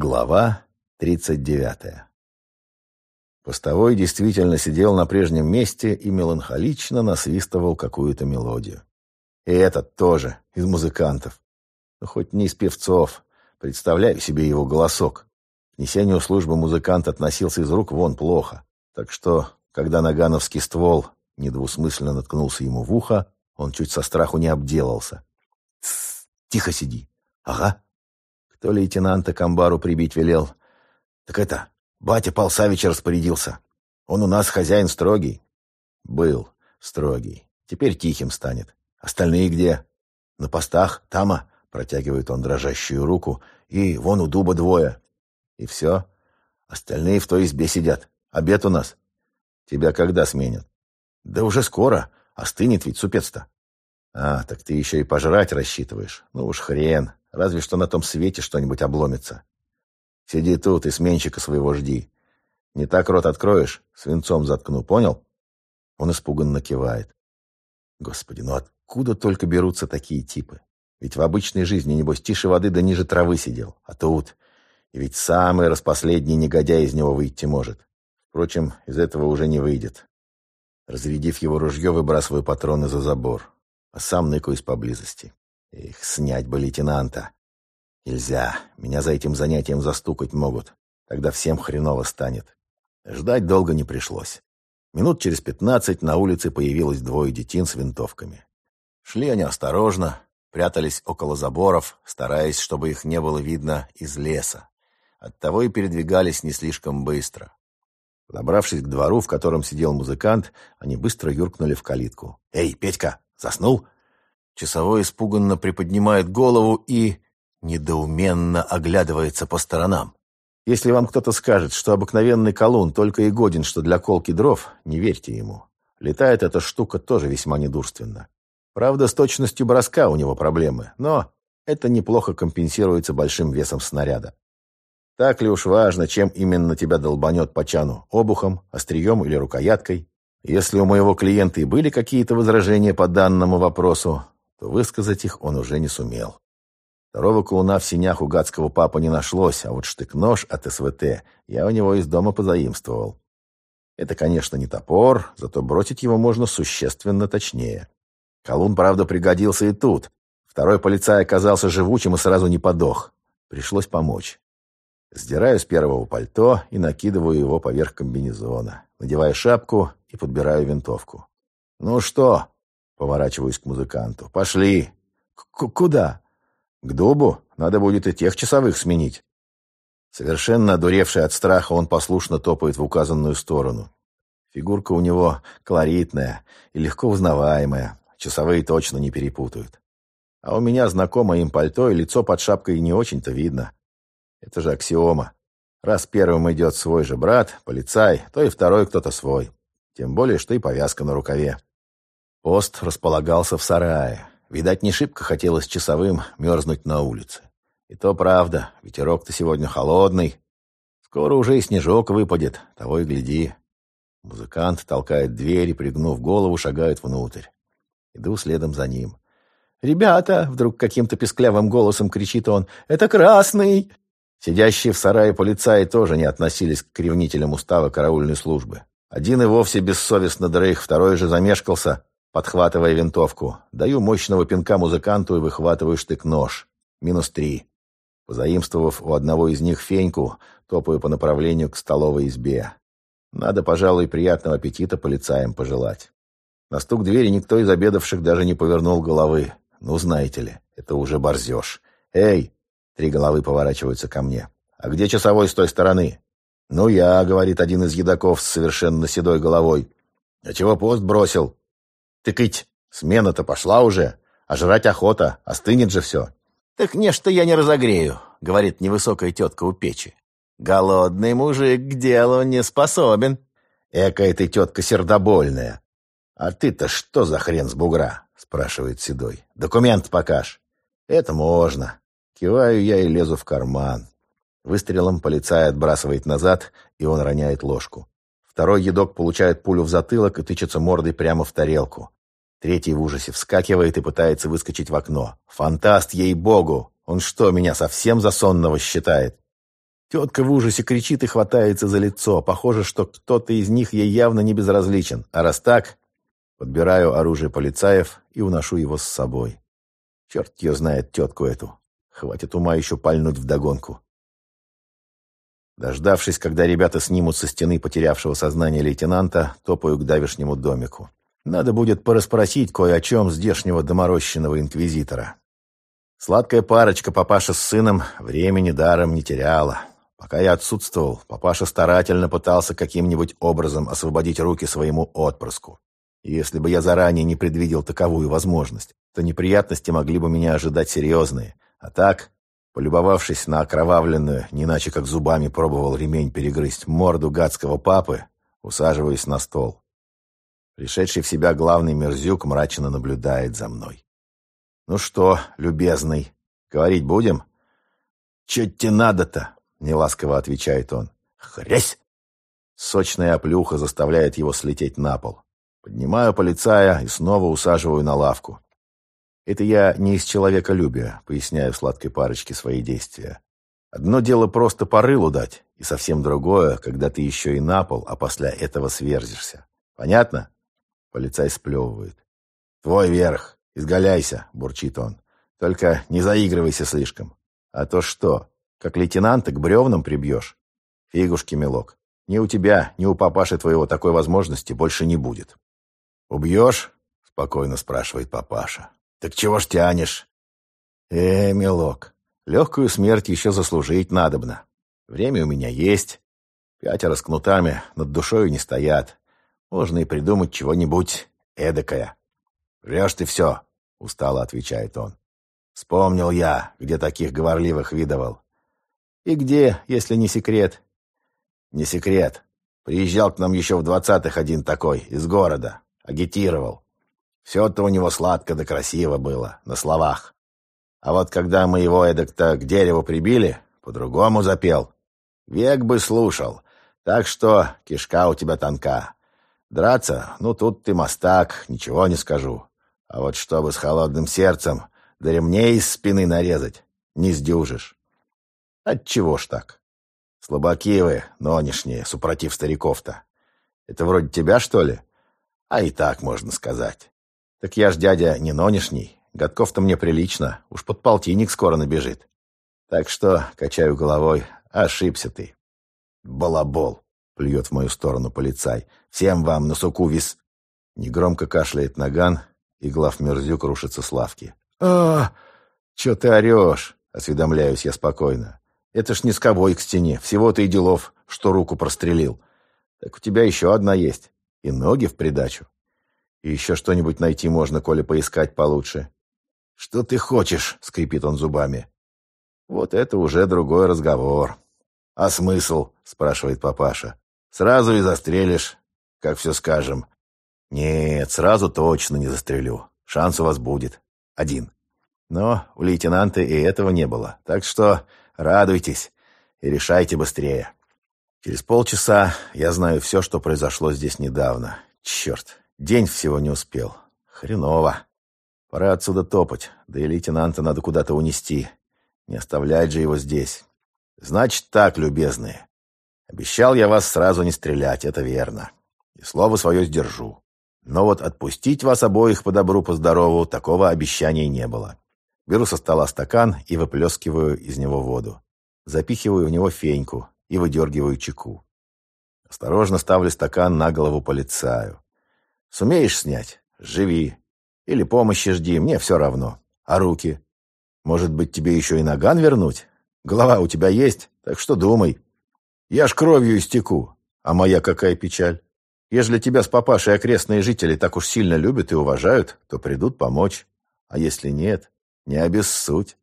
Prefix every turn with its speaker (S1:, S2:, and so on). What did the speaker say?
S1: Глава 39. Постовой действительно сидел на прежнем месте и меланхолично насвистывал какую-то мелодию. И этот тоже, из музыкантов. Но хоть не из певцов. Представляю себе его голосок. К несению службы музыкант относился из рук вон плохо. Так что, когда нагановский ствол недвусмысленно наткнулся ему в ухо, он чуть со страху не обделался. «Тссс, тихо сиди. Ага, кто лейтенанта к амбару прибить велел? Так это, батя Пал распорядился. Он у нас хозяин строгий. Был строгий. Теперь тихим станет. Остальные где? На постах, тама, протягивает он дрожащую руку. И вон у дуба двое. И все. Остальные в той избе сидят. Обед у нас. Тебя когда сменят? Да уже скоро. Остынет ведь супец-то. А, так ты еще и пожрать рассчитываешь. Ну уж хрен. Разве что на том свете что-нибудь обломится. Сиди тут и сменщика своего жди. Не так рот откроешь, свинцом заткну, понял? Он испуганно кивает. Господи, ну откуда только берутся такие типы? Ведь в обычной жизни, небось, тише воды да ниже травы сидел. А тут... И ведь самый распоследний негодяй из него выйти может. Впрочем, из этого уже не выйдет. Разрядив его ружье, выбрасываю патроны за забор. А сам ныкаюсь поблизости. Их снять бы лейтенанта. Нельзя. Меня за этим занятием застукать могут. Тогда всем хреново станет. Ждать долго не пришлось. Минут через пятнадцать на улице появилось двое детин с винтовками. Шли они осторожно, прятались около заборов, стараясь, чтобы их не было видно из леса. Оттого и передвигались не слишком быстро. Подобравшись к двору, в котором сидел музыкант, они быстро юркнули в калитку. «Эй, Петька, заснул?» Часовой испуганно приподнимает голову и недоуменно оглядывается по сторонам. Если вам кто-то скажет, что обыкновенный колун только и годен, что для колки дров, не верьте ему. Летает эта штука тоже весьма недурственно. Правда, с точностью броска у него проблемы, но это неплохо компенсируется большим весом снаряда. Так ли уж важно, чем именно тебя долбанет по чану, обухом, острием или рукояткой? Если у моего клиента и были какие-то возражения по данному вопросу, то высказать их он уже не сумел. Второго кулуна в синях у гадского папы не нашлось, а вот штык-нож от СВТ я у него из дома позаимствовал. Это, конечно, не топор, зато бросить его можно существенно точнее. Колун, правда, пригодился и тут. Второй полицай оказался живучим и сразу не подох. Пришлось помочь. Сдираю с первого пальто и накидываю его поверх комбинезона. Надеваю шапку и подбираю винтовку. «Ну что?» Поворачиваюсь к музыканту. «Пошли!» К «Куда?» «К дубу. Надо будет и тех часовых сменить». Совершенно одуревший от страха, он послушно топает в указанную сторону. Фигурка у него колоритная и легко узнаваемая. Часовые точно не перепутают. А у меня знакомое им пальто и лицо под шапкой не очень-то видно. Это же аксиома. Раз первым идет свой же брат, полицай, то и второй кто-то свой. Тем более, что и повязка на рукаве. Пост располагался в сарае. Видать, не шибко хотелось часовым мерзнуть на улице. И то правда, ветерок-то сегодня холодный. Скоро уже и снежок выпадет, того и гляди. Музыкант толкает дверь и, пригнув голову, шагает внутрь. Иду следом за ним. «Ребята!» — вдруг каким-то песклявым голосом кричит он. «Это Красный!» Сидящие в сарае полицаи тоже не относились к ревнителям устава караульной службы. Один и вовсе бессовестно дрых, второй же замешкался, подхватывая винтовку. Даю мощного пинка музыканту и выхватываю штык-нож. Минус три. Позаимствовав у одного из них феньку, топаю по направлению к столовой избе. Надо, пожалуй, приятного аппетита полицаям пожелать. На стук двери никто из обедавших даже не повернул головы. Ну, знаете ли, это уже борзеж. «Эй!» — три головы поворачиваются ко мне. «А где часовой с той стороны?» «Ну, я», — говорит один из едоков с совершенно седой головой. «А чего пост бросил?» Тыкать, смена-то пошла уже, а жрать охота, остынет же все. Так не что я не разогрею, говорит невысокая тетка у печи. Голодный мужик к делу не способен. Экая ты тетка сердобольная. А ты-то что за хрен с бугра? Спрашивает Седой. Документ покаж. Это можно. Киваю я и лезу в карман. Выстрелом полицай отбрасывает назад, и он роняет ложку. Второй едок получает пулю в затылок и тычется мордой прямо в тарелку. Третий в ужасе вскакивает и пытается выскочить в окно. Фантаст, ей-богу! Он что, меня совсем за сонного считает? Тетка в ужасе кричит и хватается за лицо. Похоже, что кто-то из них ей явно не безразличен. А раз так, подбираю оружие полицаев и уношу его с собой. Черт ее знает тетку эту. Хватит ума еще пальнуть вдогонку. Дождавшись, когда ребята снимут со стены потерявшего сознание лейтенанта, топаю к давешнему домику. Надо будет порасспросить кое о чем здешнего доморощенного инквизитора. Сладкая парочка, папаша с сыном, времени даром не теряла. Пока я отсутствовал, папаша старательно пытался каким-нибудь образом освободить руки своему отпрыску. Если бы я заранее не предвидел таковую возможность, то неприятности могли бы меня ожидать серьезные. А так, полюбовавшись на окровавленную, не иначе как зубами пробовал ремень перегрызть морду гадского папы, усаживаюсь на стол. Пришедший в себя главный мерзюк мрачно наблюдает за мной. «Ну что, любезный, говорить будем?» «Че тебе надо-то?» — неласково отвечает он. «Хрясь!» Сочная оплюха заставляет его слететь на пол. Поднимаю полицая и снова усаживаю на лавку. Это я не из человеколюбия, поясняю сладкой парочке свои действия. Одно дело просто по рылу дать, и совсем другое, когда ты еще и на пол, а после этого сверзишься. Понятно? Полицай сплевывает. «Твой верх, изгаляйся», — бурчит он. «Только не заигрывайся слишком. А то что, как лейтенанта к бревнам прибьешь. Фигушки, милок. Ни у тебя, ни у папаши твоего такой возможности больше не будет. «Убьешь?» — спокойно спрашивает папаша. «Так чего ж тянешь?» «Э, милок, легкую смерть еще заслужить надобно. Время у меня есть. Пятеро с кнутами над душою не стоят. Можно и придумать чего-нибудь эдакое». «Врешь ты все», — устало отвечает он. «Вспомнил я, где таких говорливых видывал. «И где, если не секрет?» «Не секрет. Приезжал к нам еще в двадцатых один такой, из города. Агитировал. Все-то у него сладко да красиво было, на словах. А вот когда мы его эдак-то к дереву прибили, по-другому запел. Век бы слушал. Так что кишка у тебя тонка. Драться, ну тут ты мастак, ничего не скажу. А вот чтобы с холодным сердцем, да ремней из спины нарезать, не сдюжишь. Отчего ж так? Слабаки вы, нонешние, супротив стариков-то. Это вроде тебя, что ли? А и так можно сказать. Так я ж, дядя, не нонешний. Годков-то мне прилично, уж под полтинник скоро набежит. Так что, качаю головой, ошибся ты. Балабол, плюет в мою сторону полицай. Всем вам на суку вис... Негромко кашляет наган, и глав Мерзюк рушится с лавки. а Че ты орешь? Осведомляюсь я спокойно. Это ж не скобой к стене, всего-то и делов, что руку прострелил. Так у тебя еще одна есть. И ноги в придачу. И еще что-нибудь найти можно, коли поискать получше. «Что ты хочешь?» — скрипит он зубами. «Вот это уже другой разговор». «А смысл?» — спрашивает папаша. «Сразу и застрелишь, как все скажем». «Нет, сразу точно не застрелю. Шанс у вас будет. Один». Но у лейтенанта и этого не было. Так что Радуйтесь и решайте быстрее. Через полчаса я знаю все, что произошло здесь недавно. Черт, день всего не успел. Хреново. Пора отсюда топать, да и лейтенанта надо куда-то унести. Не оставлять же его здесь. Значит так, любезные. Обещал я вас сразу не стрелять, это верно. И слово свое сдержу. Но вот отпустить вас обоих по добру, по здорову, такого обещания не было. Беру со стола стакан и выплескиваю из него воду. Запихиваю в него феньку и выдергиваю чеку. Осторожно ставлю стакан на голову полицаю. Сумеешь снять? Живи. Или помощи жди, мне все равно. А руки? Может быть, тебе еще и наган вернуть? Голова у тебя есть, так что думай. Я ж кровью истеку. А моя какая печаль. Ежели тебя с папашей окрестные жители так уж сильно любят и уважают, то придут помочь. А если нет, не обессудь.